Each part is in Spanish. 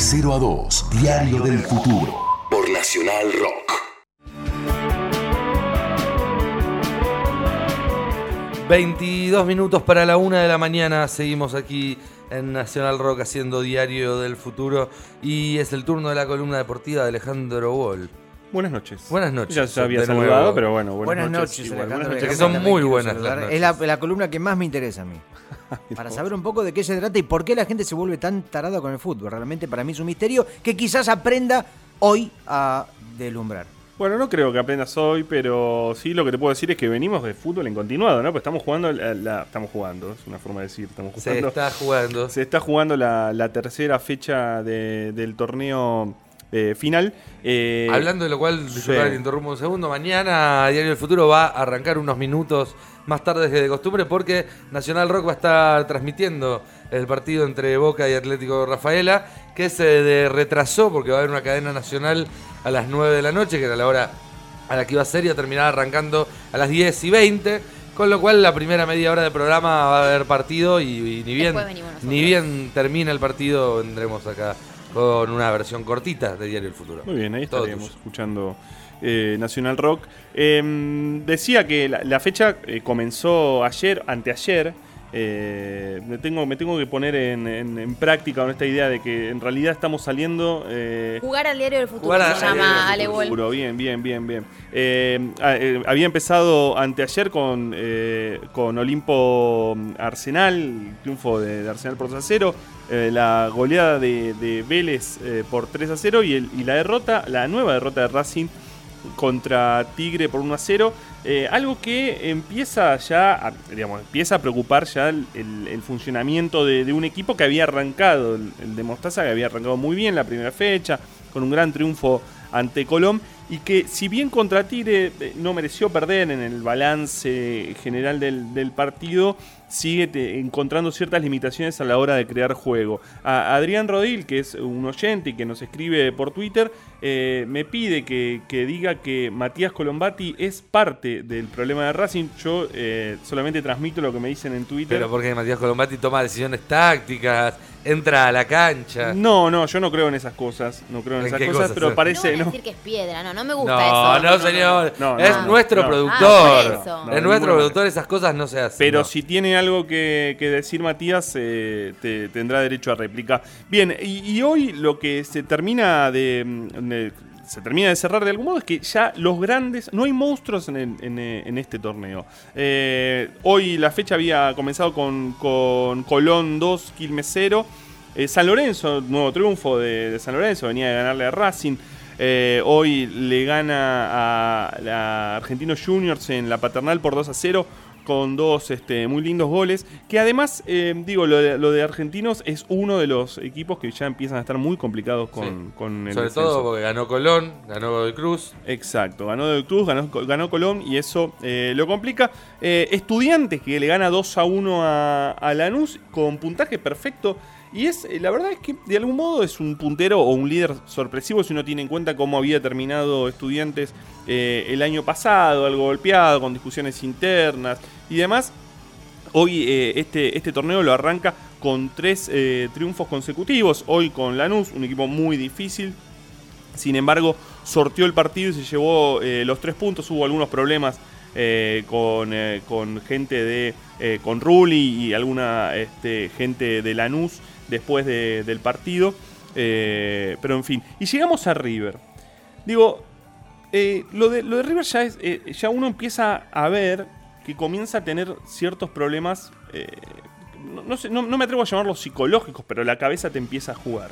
0 a 2, Diario del Futuro. Por Nacional Rock. 22 minutos para la una de la mañana. Seguimos aquí en Nacional Rock haciendo Diario del Futuro. Y es el turno de la columna deportiva de Alejandro Wall. Buenas noches. Buenas noches. Ya se había nuevo. saludado, pero bueno, Buenas, buenas, noches, igual. Buenas noches. Que son muy buenas las Es la, noches. la columna que más me interesa a mí. Para saber un poco de qué se trata y por qué la gente se vuelve tan tarada con el fútbol. Realmente para mí es un misterio que quizás aprenda hoy a deslumbrar. Bueno, no creo que aprendas hoy, pero sí lo que te puedo decir es que venimos de fútbol en continuado, ¿no? Pues estamos jugando, la, la- estamos jugando, es una forma de decir, estamos Se jugando. está jugando. Se está jugando la, la tercera fecha de- del torneo eh, final. Eh, Hablando de lo cual, sí. te interrumpo un segundo, mañana Diario del Futuro va a arrancar unos minutos más tarde que de costumbre porque Nacional Rock va a estar transmitiendo el partido entre Boca y Atlético Rafaela, que se de- retrasó porque va a haber una cadena nacional a las 9 de la noche, que era la hora a la que iba a ser y a terminar arrancando a las 10 y 20. Con lo cual la primera media hora de programa va a haber partido y, y ni bien ni bien termina el partido vendremos acá con una versión cortita de Diario del Futuro. Muy bien, ahí Todo estaríamos tuyo. escuchando eh, Nacional Rock. Eh, decía que la, la fecha eh, comenzó ayer, anteayer. Eh, me, tengo, me tengo que poner en, en- en práctica con esta idea de que en realidad estamos saliendo. eh, Jugar al diario del futuro Jugar al se llama Ale. Seguro, bien, bien, bien, bien. Eh, ah, eh, había empezado anteayer con, eh, con Olimpo mm, Arsenal, el triunfo de, de Arsenal por 2 a 0, eh, la goleada de, de Vélez eh, por 3 a 0 y, el- y la derrota, la nueva derrota de Racing contra Tigre por 1 a 0. eh, algo que empieza ya, a, digamos, empieza a preocupar ya el, funcionamiento de, un equipo que había arrancado, el, de Mostaza, que había arrancado muy bien la primera fecha, con un gran triunfo ante Colón, y que si bien contra Tigre eh, no mereció perder en el balance general del partido, sigue encontrando ciertas limitaciones a la hora de crear juego. A Adrián Rodil, que es un oyente y que nos escribe por Twitter, eh, me pide que, que diga que Matías Colombati es parte del problema de Racing. Yo eh, solamente transmito lo que me dicen en Twitter. Pero porque Matías Colombati toma decisiones tácticas, entra a la cancha. No, no, yo no creo en esas cosas. No creo en, ¿En esas qué cosas, cosas? pero parece. no voy a decir que es piedra, no, no me gusta No, eso. no, señor. No, no, es no, nuestro no. productor. Ah. No, es nuestro productor, esas cosas no se hacen. Pero no. si tiene algo que, que decir Matías, eh, te- tendrá derecho a réplica. Bien, y, y hoy lo que se termina de, mm, de- se termina de cerrar de algún modo es que ya los grandes, no hay monstruos en, eh, este torneo. Eh, hoy la fecha había comenzado con, con Colón 2, Quilmes 0. Eh, San Lorenzo, nuevo triunfo de, San Lorenzo, venía de ganarle a Racing. Hoy le gana a, a Argentinos Juniors en la paternal por 2 a 0 con dos este, muy lindos goles. Que además, eh, digo, lo de, lo de Argentinos es uno de los equipos que ya empiezan a estar muy complicados con, Sí. con el Sobre descenso. todo porque ganó Colón, ganó Godoy Cruz. Exacto, ganó Del Cruz, ganó, ganó Colón y eso eh, lo complica. Eh, estudiantes que le gana 2 a 1 a, a Lanús con puntaje perfecto. Y es, la verdad es que de algún modo es un puntero o un líder sorpresivo si uno tiene en cuenta cómo había terminado estudiantes eh, el año pasado, algo golpeado, con discusiones internas y demás. Hoy eh, este, este torneo lo arranca con tres eh, triunfos consecutivos. Hoy con Lanús, un equipo muy difícil. Sin embargo, sorteó el partido y se llevó eh, los tres puntos. Hubo algunos problemas con, con gente de. con Rulli y alguna este, gente de Lanús después de- del partido. Pero en fin. Y llegamos a River. Digo, lo, de, lo de River ya es. ya uno empieza a ver que comienza a tener ciertos problemas. eh, no, no sé, no- no me atrevo a llamarlos psicológicos, pero la cabeza te empieza a jugar.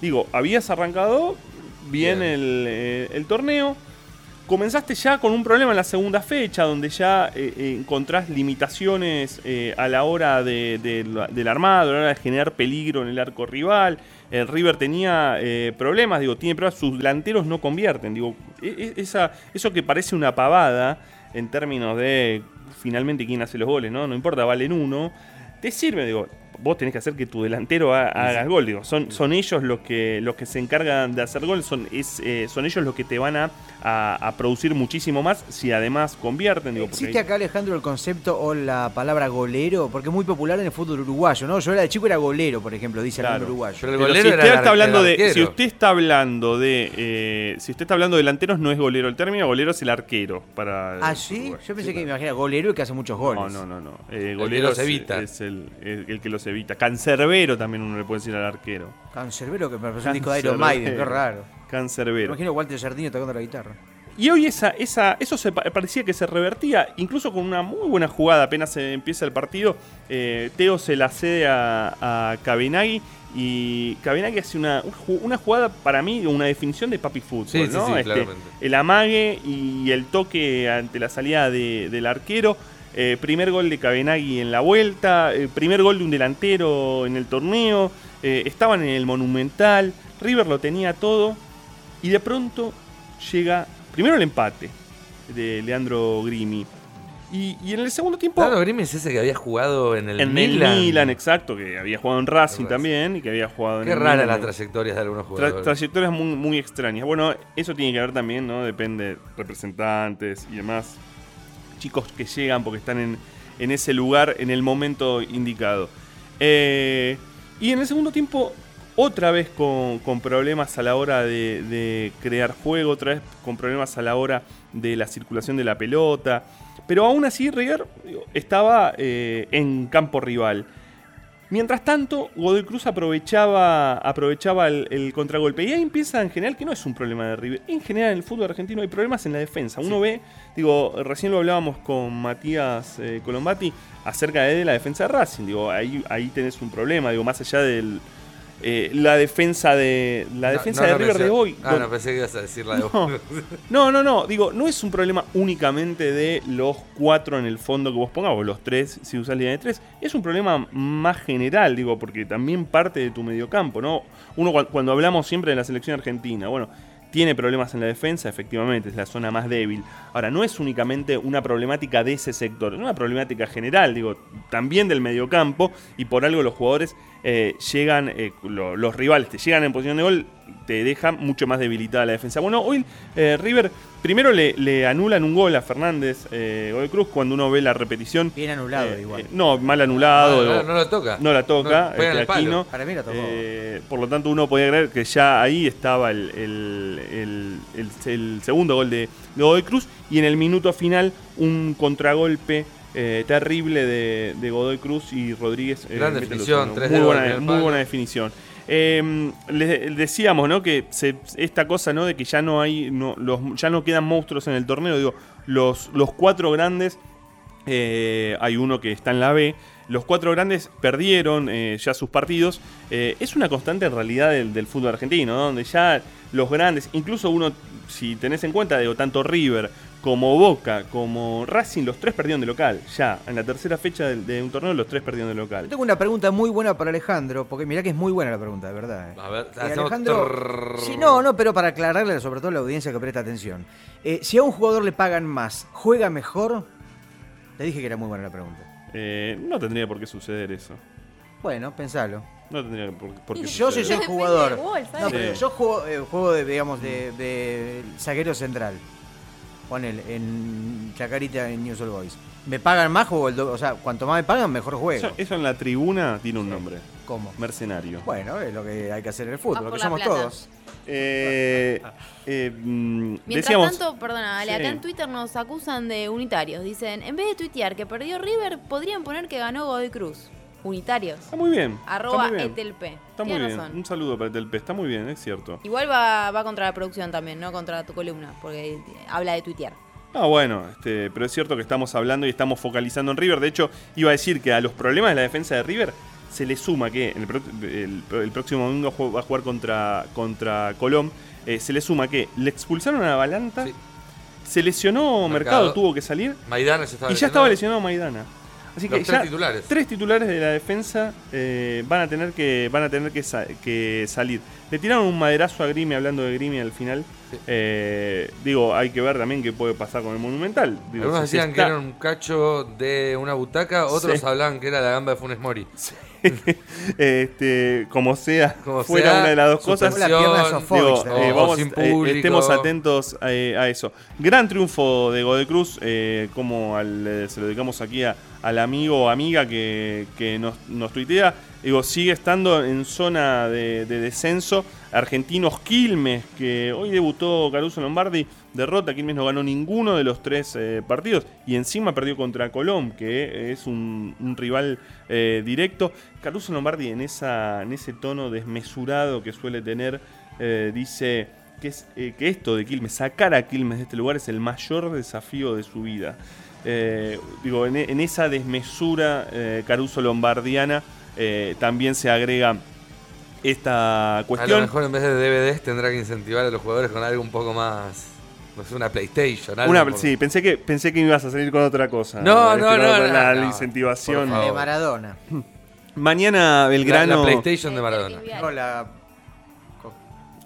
Digo, habías arrancado bien, Bien. El, eh, el torneo. Comenzaste ya con un problema en la segunda fecha, donde ya eh, eh, encontrás limitaciones a la hora de- del armado, a la hora de generar peligro en el arco rival. El River tenía eh, problemas, digo, tiene problemas, sus delanteros no convierten. Digo, e- e- esa, eso que parece una pavada en términos de finalmente quién hace los goles, ¿no? No importa, valen uno. Te sirve, digo, vos tenés que hacer que tu delantero ha- haga gol. Digo, son, son ellos los que, los que se encargan de hacer gol, son, es, eh, son ellos los que te van a, a- a producir muchísimo más si además convierten. Digo, ¿Existe acá, Alejandro, el concepto o la palabra golero? Porque es muy popular en el fútbol uruguayo, ¿no? Yo era de chico era golero, por ejemplo, dice Claro. algún uruguayo. Pero el Pero golero si era usted el está hablando el de, si usted está hablando de, eh, si usted está hablando de delanteros, no es golero el término, golero es el arquero para. ¿Ah, el sí? Uruguay. Yo pensé Sí, que me claro. imaginaba golero el que hace muchos goles. No, no, no, no. Eh, que golero es, evita. es el, el- el que los evita. Cancerbero también uno le puede decir al arquero. Cancerbero, que me parece un disco de Iron Maiden, qué raro. Me Cancerbero. imagino a Walter Sardino tocando la guitarra. Y hoy esa, esa, eso se pa- parecía que se revertía, incluso con una muy buena jugada. Apenas se empieza el partido, eh, Teo se la cede a, a Kabenagi y Kabenagi hace una, una jugada para mí, una definición de papi fútbol. Sí, sí, ¿no? sí, Este, claramente. el amague y el toque ante la salida de- del arquero. Eh, primer gol de Kabenagi en la vuelta, eh, primer gol de un delantero en el torneo. eh, estaban en el Monumental, River lo tenía todo y de pronto llega primero el empate de Leandro Grimi. Y, y en el segundo tiempo. Claro, Grimm es ese que había jugado en el en Milan. el Milan, exacto, que había jugado en Racing Racing. también y que había jugado en Qué raras Milan. las trayectorias de algunos Tra- jugadores. trayectorias muy, muy extrañas. Bueno, eso tiene que ver también, ¿no? Depende de representantes y demás. Chicos que llegan porque están en, en ese lugar en el momento indicado. Eh, y en el segundo tiempo, otra vez con, con problemas a la hora de, crear juego, otra vez con problemas a la hora de la circulación de la pelota. Pero aún así, River estaba eh, en campo rival. Mientras tanto, Godoy Cruz aprovechaba, aprovechaba el, el contragolpe. Y ahí empieza en general, que no es un problema de River. En general, en el fútbol argentino hay problemas en la defensa. Uno ve, digo, recién lo hablábamos con Matías eh, Colombati acerca de la defensa de Racing. Digo, ahí, ahí tenés un problema, digo, más allá de la defensa de la No, defensa no, de no, River pensé- de hoy. Ah, no, pensé que ibas a decir la de No. No, no, no. Digo, no es un problema únicamente de los cuatro en el fondo que vos pongas, o los tres, si usás línea de tres. Es un problema más general, digo, porque también parte de tu mediocampo, ¿no? Uno cua- cuando hablamos siempre de la selección argentina, bueno, tiene problemas en la defensa, efectivamente, es la zona más débil. Ahora, no es únicamente una problemática de ese sector, es una problemática general, digo, también del mediocampo, y por algo los jugadores eh, llegan, eh, lo- los rivales te llegan en posición de gol, te dejan mucho más debilitada la defensa. Bueno, hoy eh, River primero le, le anulan un gol a Fernández, eh, Godoy Cruz, cuando uno ve la repetición. Bien anulado Eh, igual. eh, no, mal anulado. no, no, no lo toca. no la toca, No, este, el palo. Aquino. Para mí la tocó. Eh, por lo tanto, uno podía creer que ya ahí estaba el, el- el- el- el segundo gol de, de Godoy Cruz. Y en el minuto final, un contragolpe eh, terrible de, de Godoy Cruz y Rodríguez. Gran definición, tres muy buena, muy buena definición. Eh, les decíamos, ¿no? Que esta cosa, ¿no? De que ya no hay, no, ya no quedan monstruos en el torneo. Digo, los, cuatro grandes eh, hay uno que está en la B. Los cuatro grandes perdieron eh, ya sus partidos. Eh, es una constante realidad del, fútbol argentino, ¿no? donde ya los grandes, incluso uno, si tenés en cuenta, digo, tanto River como Boca, como Racing, los tres perdieron de local. Ya, en la tercera fecha de, de un torneo, los tres perdieron de Yo local. tengo una pregunta muy buena para Alejandro, porque mirá que es muy buena la pregunta, de verdad. eh. A ver, Eh, Alejandro, si no, no, pero para aclararle sobre todo a la audiencia que presta atención. Eh, si a un jugador le pagan más, ¿juega mejor? Te dije que era muy buena la pregunta. Eh, no tendría por qué suceder eso. Bueno, pensalo. No tendría por, por qué Yo suceder. soy Depende jugador. No, pero Sí. yo juego, eh, juego de, digamos, de, de zaguero central. Ponele, en Chacarita en News All Boys. ¿Me pagan más? Juego el doble. O sea, cuanto más me pagan, mejor juego. Eso, eso en la tribuna tiene un nombre. ¿Cómo? Mercenario. Bueno, es lo que hay que hacer en el fútbol, lo que somos plata. todos. Eh, eh, mm, Mientras decíamos, tanto, perdona, Ale, Sí. acá en Twitter nos acusan de unitarios. Dicen, en vez de tuitear que perdió River, podrían poner que ganó Godoy Cruz. Unitarios. Está muy bien. Arroba está muy bien. etelp. Está muy Tiene bien. razón. Un saludo para el Telpe. Está muy bien, es cierto. Igual va, va contra la producción también, no contra tu columna, porque habla de tuitear. Ah, bueno, este, pero es cierto que estamos hablando y estamos focalizando en River. De hecho, iba a decir que a los problemas de la defensa de River se le suma que el, pro- el- el próximo domingo va a jugar contra, contra Colón. eh, se le suma que le expulsaron a Balanta, Sí. se lesionó Mercado, Mercado. tuvo que salir Maidana ya estaba y ya estaba lesionado Maidana. Así Los que tres ya titulares. tres titulares de la defensa eh, van a tener que van a tener que, sa- que salir. Le tiraron un maderazo a Grimi hablando de Grimi al final. Sí. Eh, digo, hay que ver también qué puede pasar con el Monumental. Digo, Algunos si decían que era un cacho de una butaca, otros Sí. hablaban que era la gamba de Funes Mori. este, como sea, Como fuera sea, una de las dos cosas. La Digo, eh, vamos, eh, estemos atentos a eso. Gran triunfo de Godoy Cruz, eh, como al- se lo dedicamos aquí a- al amigo o amiga que, nos, nos tuitea. Digo, sigue estando en zona de, de descenso. Argentinos Quilmes, que hoy debutó Caruso Lombardi, derrota. Quilmes no ganó ninguno de los tres eh, partidos y encima perdió contra Colón, que es un, rival eh, directo. Caruso Lombardi, en, en ese tono desmesurado que suele tener, eh, dice que, es, que esto de Quilmes, sacar a Quilmes de este lugar es el mayor desafío de su vida. Eh, digo, en, en esa desmesura eh, Caruso Lombardiana eh, también se agrega esta A lo cuestión. mejor en vez de DVDs tendrá que incentivar a los jugadores con algo un poco más. No sé, una PlayStation. algo Una, por- sí, pensé que, pensé que ibas a salir con otra cosa. No, no, no, con no, La, no. incentivación. De Maradona. Mañana La, Belgrano. la PlayStation de Maradona. No, la-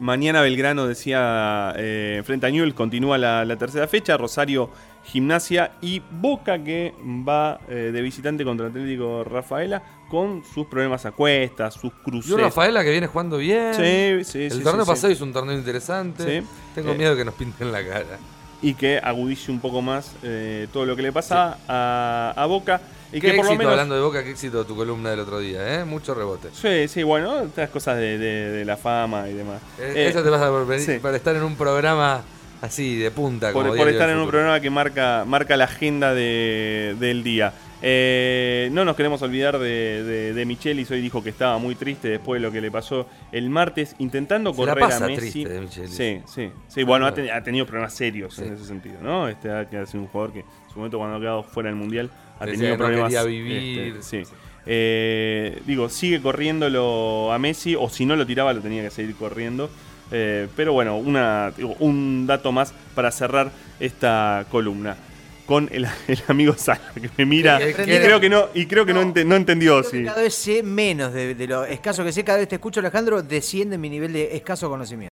Mañana Belgrano decía eh, frente a Newell, continúa la, la tercera fecha, Rosario Gimnasia y Boca que va eh, de visitante contra Atlético Rafaela con sus problemas a cuestas, sus Y cruces. un Rafaela que viene jugando bien. Sí, sí, El sí, torneo sí, pasado sí. hizo un torneo interesante. Sí. Tengo Eh, miedo de que nos pinten la cara. Y que agudice un poco más eh, todo lo que le pasa a, a Boca. Y qué que por lo éxito, menos. hablando de Boca, qué éxito tu columna del otro día, ¿eh? Mucho rebote. Sí, sí, bueno, otras cosas de, de- de la fama y demás. Eh, Eh, Eso te pasa por, venir- sí. para estar en un programa así, de punta. por, como por estar en un programa que marca, marca la agenda de- del día. Eh, no nos queremos olvidar de, de, de Michelis. Hoy dijo que estaba muy triste después de lo que le pasó el martes, intentando Se la correr pasa a Messi. triste de. Sí, sí, sí. Bueno, ha, ten- ha tenido problemas serios Sí. en ese sentido, ¿no? Este ha sido un jugador que en su momento cuando ha quedado fuera del mundial ha Decía tenido que no problemas. quería vivir. este, sí. Eh, digo, sigue corriéndolo a Messi, o si no lo tiraba, lo tenía que seguir corriendo. Eh, pero bueno, una, digo, un dato más para cerrar esta columna. Con el, el amigo Sala, que me mira Que- y que- creo que no, y creo que no, No. ente- no entendió. Creo que Sí. Cada vez sé menos de, de lo escaso que sé, cada vez te escucho Alejandro, desciende mi nivel de escaso conocimiento.